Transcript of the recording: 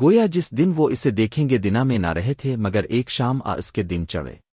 گویا جس دن وہ اسے دیکھیں گے دنا میں نہ رہے تھے، مگر ایک شام آ اس کے دن چڑھے۔